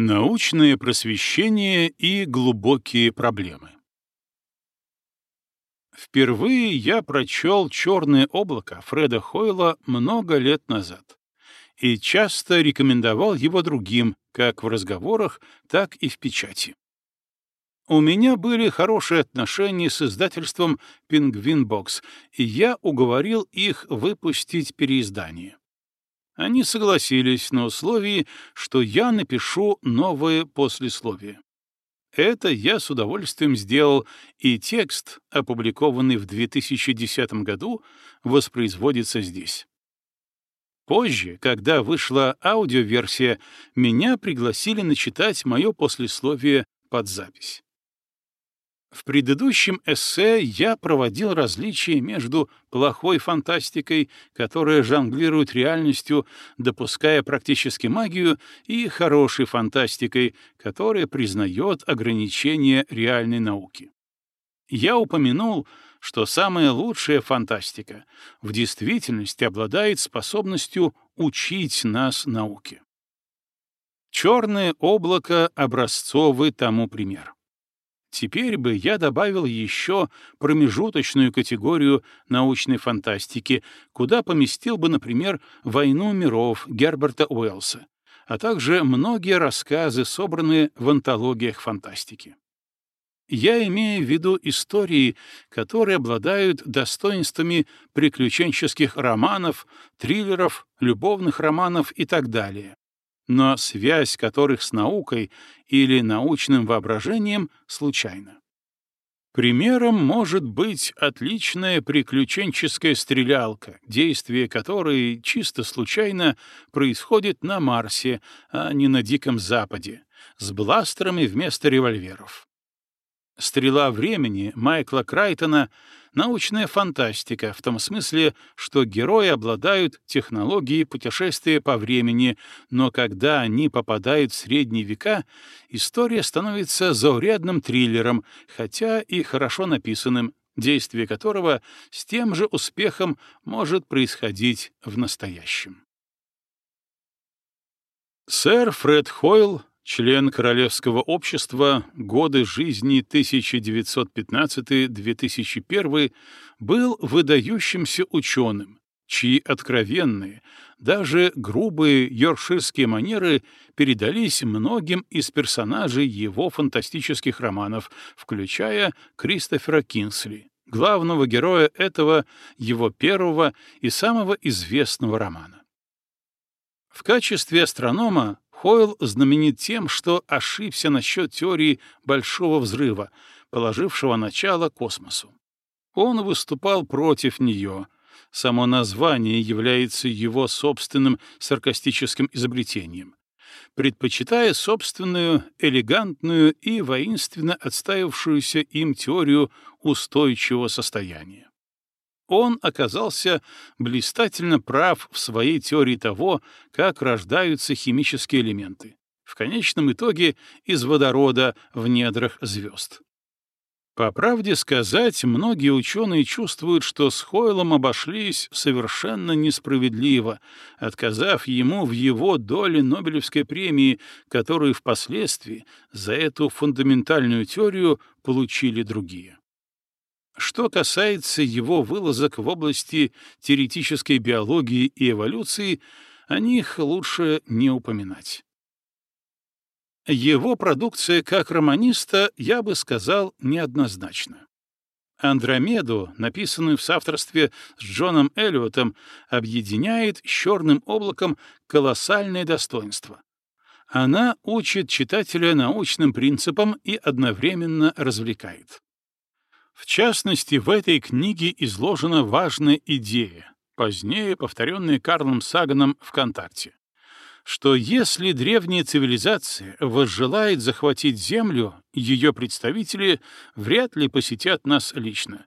Научное просвещение и глубокие проблемы. Впервые я прочел «Черное облако» Фреда Хойла много лет назад и часто рекомендовал его другим, как в разговорах, так и в печати. У меня были хорошие отношения с издательством «Пингвин Бокс», и я уговорил их выпустить переиздание. Они согласились на условии, что я напишу новое послесловие. Это я с удовольствием сделал, и текст, опубликованный в 2010 году, воспроизводится здесь. Позже, когда вышла аудиоверсия, меня пригласили начитать мое послесловие под запись. В предыдущем эссе я проводил различия между плохой фантастикой, которая жонглирует реальностью, допуская практически магию, и хорошей фантастикой, которая признает ограничения реальной науки. Я упомянул, что самая лучшая фантастика в действительности обладает способностью учить нас науке. Черное облако — образцовый тому пример. Теперь бы я добавил еще промежуточную категорию научной фантастики, куда поместил бы, например, «Войну миров» Герберта Уэллса, а также многие рассказы, собранные в антологиях фантастики. Я имею в виду истории, которые обладают достоинствами приключенческих романов, триллеров, любовных романов и так далее, но связь которых с наукой или научным воображением случайна. Примером может быть отличная приключенческая стрелялка, действие которой чисто случайно происходит на Марсе, а не на Диком Западе, с бластерами вместо револьверов. «Стрела времени» Майкла Крайтона — научная фантастика в том смысле, что герои обладают технологией путешествия по времени, но когда они попадают в средние века, история становится заурядным триллером, хотя и хорошо написанным, действие которого с тем же успехом может происходить в настоящем. Сэр Фред Хойл член Королевского общества, годы жизни 1915-2001, был выдающимся ученым, чьи откровенные, даже грубые йоркширские манеры передались многим из персонажей его фантастических романов, включая Кристофера Кинсли, главного героя этого, его первого и самого известного романа. В качестве астронома Хойл знаменит тем, что ошибся насчет теории Большого взрыва, положившего начало космосу. Он выступал против нее. Само название является его собственным саркастическим изобретением, предпочитая собственную, элегантную и воинственно отстаивавшуюся им теорию устойчивого состояния он оказался блистательно прав в своей теории того, как рождаются химические элементы, в конечном итоге из водорода в недрах звезд. По правде сказать, многие ученые чувствуют, что с Хойлом обошлись совершенно несправедливо, отказав ему в его доле Нобелевской премии, которую впоследствии за эту фундаментальную теорию получили другие. Что касается его вылазок в области теоретической биологии и эволюции, о них лучше не упоминать. Его продукция как романиста, я бы сказал, неоднозначна. Андромеду, написанную в соавторстве с Джоном Эллиотом, объединяет с черным облаком колоссальное достоинство. Она учит читателя научным принципам и одновременно развлекает. В частности, в этой книге изложена важная идея, позднее повторенная Карлом Саганом ВКонтакте, что если древняя цивилизация возжелает захватить Землю, ее представители вряд ли посетят нас лично.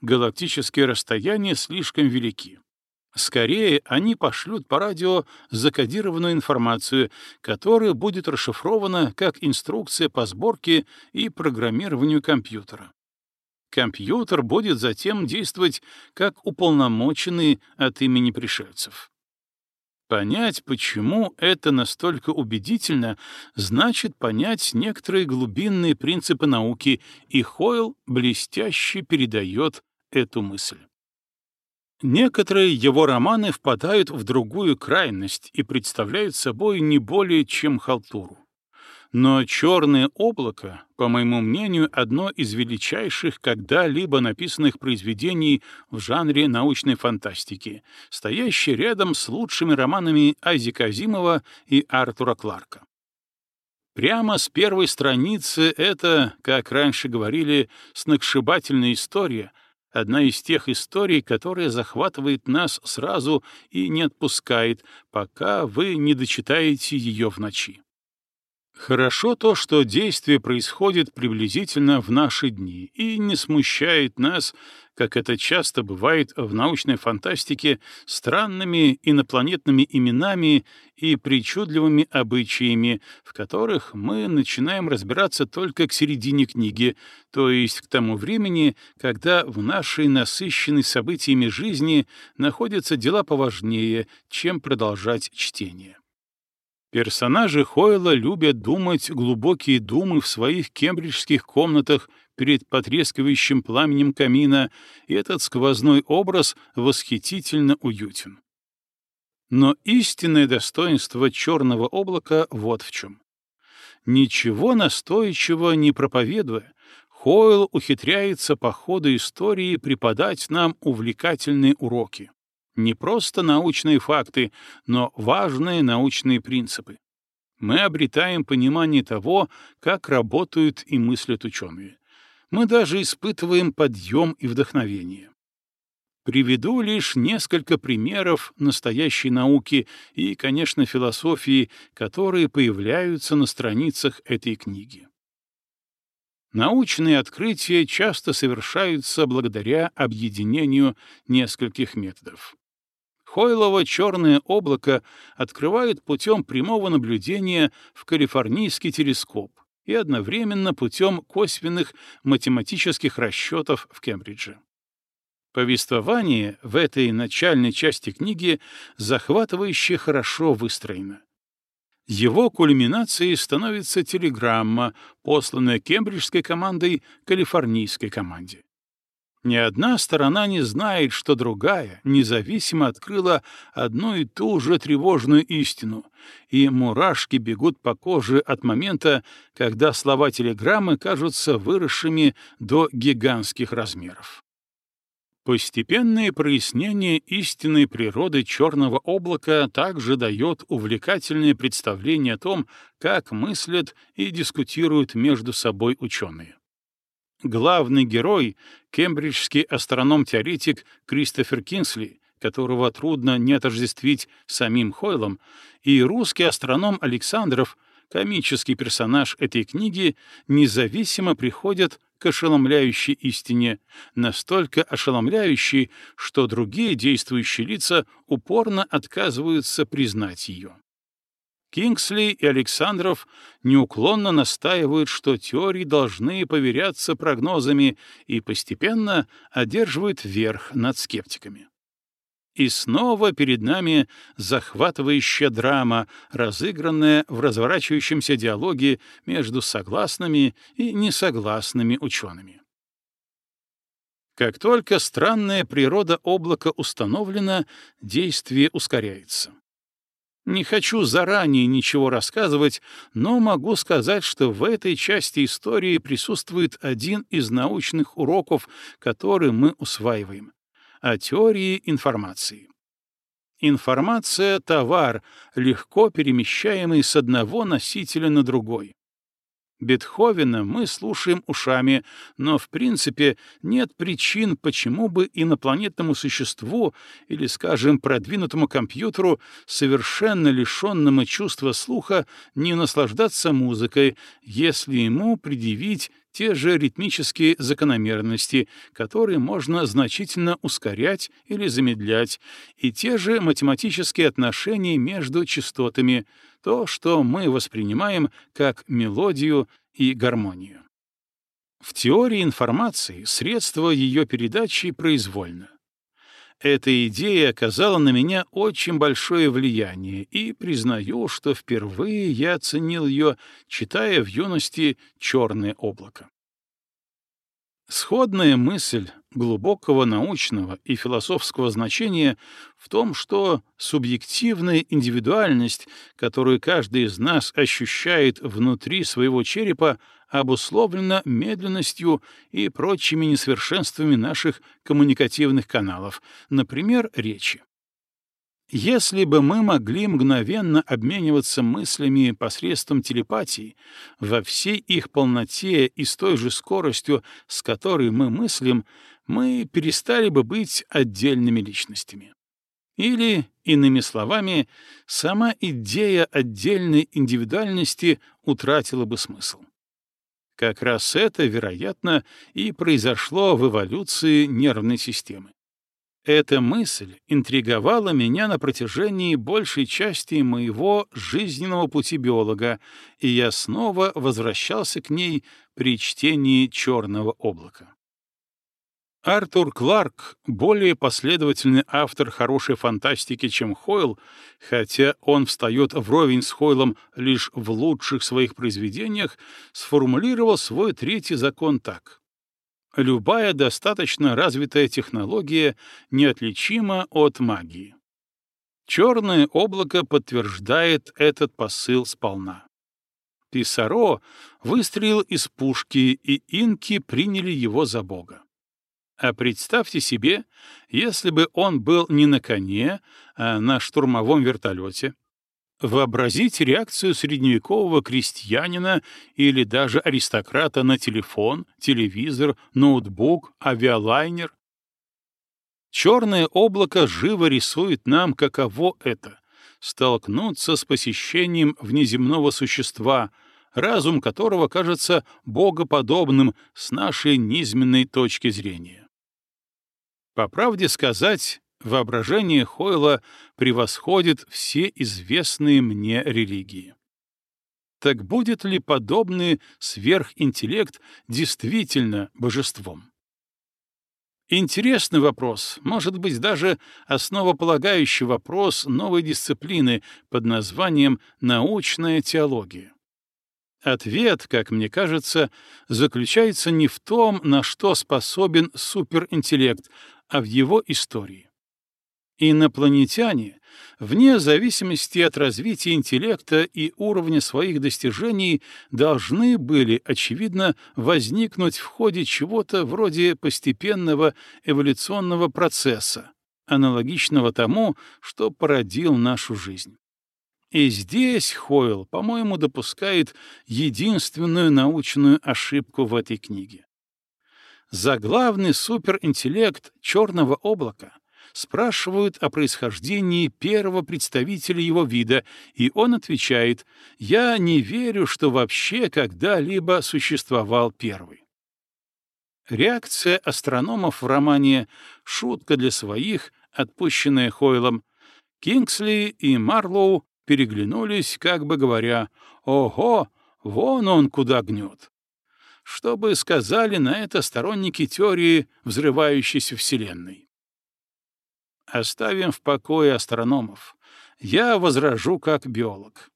Галактические расстояния слишком велики. Скорее, они пошлют по радио закодированную информацию, которая будет расшифрована как инструкция по сборке и программированию компьютера. Компьютер будет затем действовать как уполномоченный от имени пришельцев. Понять, почему это настолько убедительно, значит понять некоторые глубинные принципы науки, и Хойл блестяще передает эту мысль. Некоторые его романы впадают в другую крайность и представляют собой не более чем халтуру. Но «Черное облако», по моему мнению, одно из величайших когда-либо написанных произведений в жанре научной фантастики, стоящее рядом с лучшими романами Айзека Азимова и Артура Кларка. Прямо с первой страницы это, как раньше говорили, сногсшибательная история, одна из тех историй, которая захватывает нас сразу и не отпускает, пока вы не дочитаете ее в ночи. Хорошо то, что действие происходит приблизительно в наши дни и не смущает нас, как это часто бывает в научной фантастике, странными инопланетными именами и причудливыми обычаями, в которых мы начинаем разбираться только к середине книги, то есть к тому времени, когда в нашей насыщенной событиями жизни находятся дела поважнее, чем продолжать чтение. Персонажи Хойла любят думать глубокие думы в своих кембриджских комнатах перед потрескивающим пламенем камина, и этот сквозной образ восхитительно уютен. Но истинное достоинство черного облака вот в чем. Ничего настойчивого не проповедуя, Хойл ухитряется по ходу истории преподать нам увлекательные уроки. Не просто научные факты, но важные научные принципы. Мы обретаем понимание того, как работают и мыслят ученые. Мы даже испытываем подъем и вдохновение. Приведу лишь несколько примеров настоящей науки и, конечно, философии, которые появляются на страницах этой книги. Научные открытия часто совершаются благодаря объединению нескольких методов. Хойлово черное облако открывает путем прямого наблюдения в калифорнийский телескоп и одновременно путем косвенных математических расчетов в Кембридже. Повествование в этой начальной части книги захватывающе хорошо выстроено. Его кульминацией становится телеграмма, посланная кембриджской командой калифорнийской команде. Ни одна сторона не знает, что другая независимо открыла одну и ту же тревожную истину, и мурашки бегут по коже от момента, когда слова телеграммы кажутся выросшими до гигантских размеров. Постепенное прояснение истинной природы черного облака также дает увлекательное представление о том, как мыслят и дискутируют между собой ученые. Главный герой — кембриджский астроном-теоретик Кристофер Кинсли, которого трудно не отождествить самим Хойлом, и русский астроном Александров, комический персонаж этой книги, независимо приходят к ошеломляющей истине, настолько ошеломляющей, что другие действующие лица упорно отказываются признать ее. Кингсли и Александров неуклонно настаивают, что теории должны поверяться прогнозами и постепенно одерживают верх над скептиками. И снова перед нами захватывающая драма, разыгранная в разворачивающемся диалоге между согласными и несогласными учеными. Как только странная природа облака установлена, действие ускоряется. Не хочу заранее ничего рассказывать, но могу сказать, что в этой части истории присутствует один из научных уроков, который мы усваиваем — о теории информации. Информация — товар, легко перемещаемый с одного носителя на другой. Бетховена мы слушаем ушами, но в принципе нет причин, почему бы инопланетному существу или, скажем, продвинутому компьютеру, совершенно лишенному чувства слуха, не наслаждаться музыкой, если ему предъявить те же ритмические закономерности, которые можно значительно ускорять или замедлять, и те же математические отношения между частотами, то, что мы воспринимаем как мелодию и гармонию. В теории информации средство ее передачи произвольно. Эта идея оказала на меня очень большое влияние, и признаю, что впервые я оценил ее, читая в юности «Черное облако». Сходная мысль глубокого научного и философского значения в том, что субъективная индивидуальность, которую каждый из нас ощущает внутри своего черепа, обусловлена медленностью и прочими несовершенствами наших коммуникативных каналов, например, речи. Если бы мы могли мгновенно обмениваться мыслями посредством телепатии во всей их полноте и с той же скоростью, с которой мы мыслим, мы перестали бы быть отдельными личностями. Или, иными словами, сама идея отдельной индивидуальности утратила бы смысл. Как раз это, вероятно, и произошло в эволюции нервной системы. Эта мысль интриговала меня на протяжении большей части моего жизненного пути биолога, и я снова возвращался к ней при чтении «Черного облака». Артур Кларк — более последовательный автор хорошей фантастики, чем Хойл, хотя он встает вровень с Хойлом лишь в лучших своих произведениях, сформулировал свой третий закон так. Любая достаточно развитая технология неотличима от магии. Черное облако подтверждает этот посыл сполна. Писаро выстрелил из пушки, и инки приняли его за бога. А представьте себе, если бы он был не на коне, а на штурмовом вертолете, Вообразить реакцию средневекового крестьянина или даже аристократа на телефон, телевизор, ноутбук, авиалайнер. Черное облако живо рисует нам, каково это — столкнуться с посещением внеземного существа, разум которого кажется богоподобным с нашей низменной точки зрения. По правде сказать, воображение Хойла превосходит все известные мне религии. Так будет ли подобный сверхинтеллект действительно божеством? Интересный вопрос, может быть, даже основополагающий вопрос новой дисциплины под названием «научная теология». Ответ, как мне кажется, заключается не в том, на что способен суперинтеллект, а в его истории. Инопланетяне, вне зависимости от развития интеллекта и уровня своих достижений, должны были, очевидно, возникнуть в ходе чего-то вроде постепенного эволюционного процесса, аналогичного тому, что породил нашу жизнь. И здесь Хойл, по-моему, допускает единственную научную ошибку в этой книге. Заглавный суперинтеллект черного облака спрашивают о происхождении первого представителя его вида, и он отвечает «Я не верю, что вообще когда-либо существовал первый». Реакция астрономов в романе «Шутка для своих», отпущенная Хойлом, Кингсли и Марлоу переглянулись, как бы говоря «Ого, вон он куда гнет». Что бы сказали на это сторонники теории взрывающейся Вселенной? Оставим в покое астрономов. Я возражу как биолог.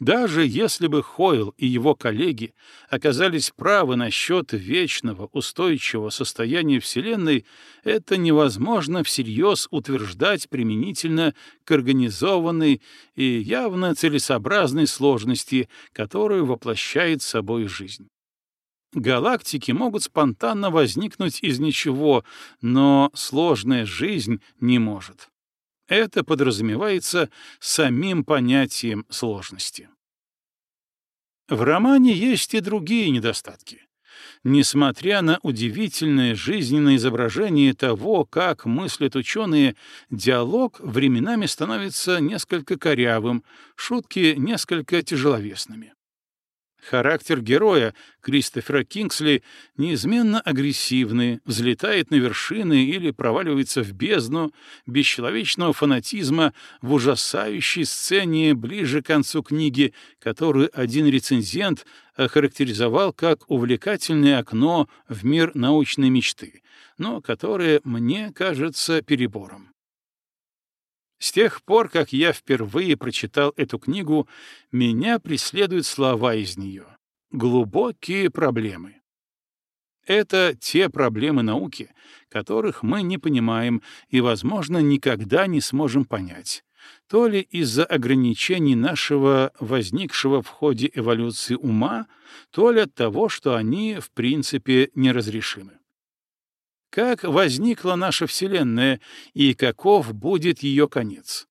Даже если бы Хойл и его коллеги оказались правы насчет вечного, устойчивого состояния Вселенной, это невозможно всерьез утверждать применительно к организованной и явно целесообразной сложности, которую воплощает собой жизнь. Галактики могут спонтанно возникнуть из ничего, но сложная жизнь не может. Это подразумевается самим понятием сложности. В романе есть и другие недостатки. Несмотря на удивительное жизненное изображение того, как мыслят ученые, диалог временами становится несколько корявым, шутки несколько тяжеловесными. Характер героя Кристофера Кингсли неизменно агрессивный, взлетает на вершины или проваливается в бездну бесчеловечного фанатизма в ужасающей сцене ближе к концу книги, которую один рецензент охарактеризовал как увлекательное окно в мир научной мечты, но которое мне кажется перебором. С тех пор, как я впервые прочитал эту книгу, меня преследуют слова из нее. Глубокие проблемы. Это те проблемы науки, которых мы не понимаем и, возможно, никогда не сможем понять. То ли из-за ограничений нашего возникшего в ходе эволюции ума, то ли от того, что они, в принципе, неразрешимы. Как возникла наша Вселенная и каков будет ее конец?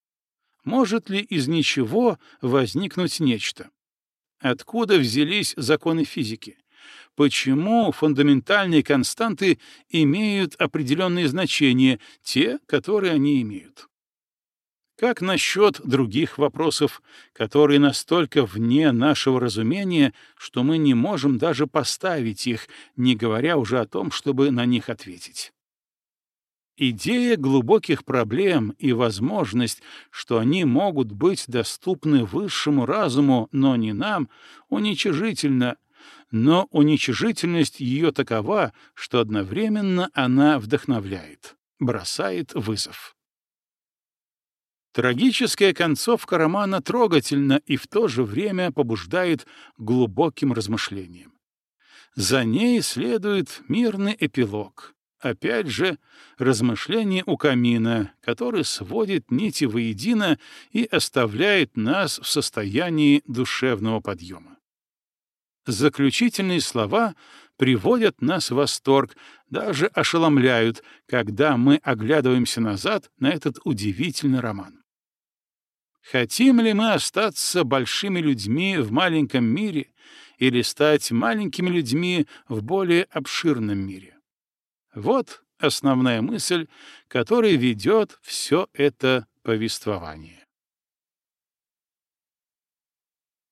Может ли из ничего возникнуть нечто? Откуда взялись законы физики? Почему фундаментальные константы имеют определенные значения, те, которые они имеют? Как насчет других вопросов, которые настолько вне нашего разумения, что мы не можем даже поставить их, не говоря уже о том, чтобы на них ответить? Идея глубоких проблем и возможность, что они могут быть доступны высшему разуму, но не нам, уничижительна, но уничижительность ее такова, что одновременно она вдохновляет, бросает вызов. Трагическая концовка романа трогательна и в то же время побуждает глубоким размышлениям. За ней следует мирный эпилог. Опять же, размышление у камина, который сводит нити воедино и оставляет нас в состоянии душевного подъема. Заключительные слова приводят нас в восторг, даже ошеломляют, когда мы оглядываемся назад на этот удивительный роман. Хотим ли мы остаться большими людьми в маленьком мире или стать маленькими людьми в более обширном мире? Вот основная мысль, которая ведет все это повествование.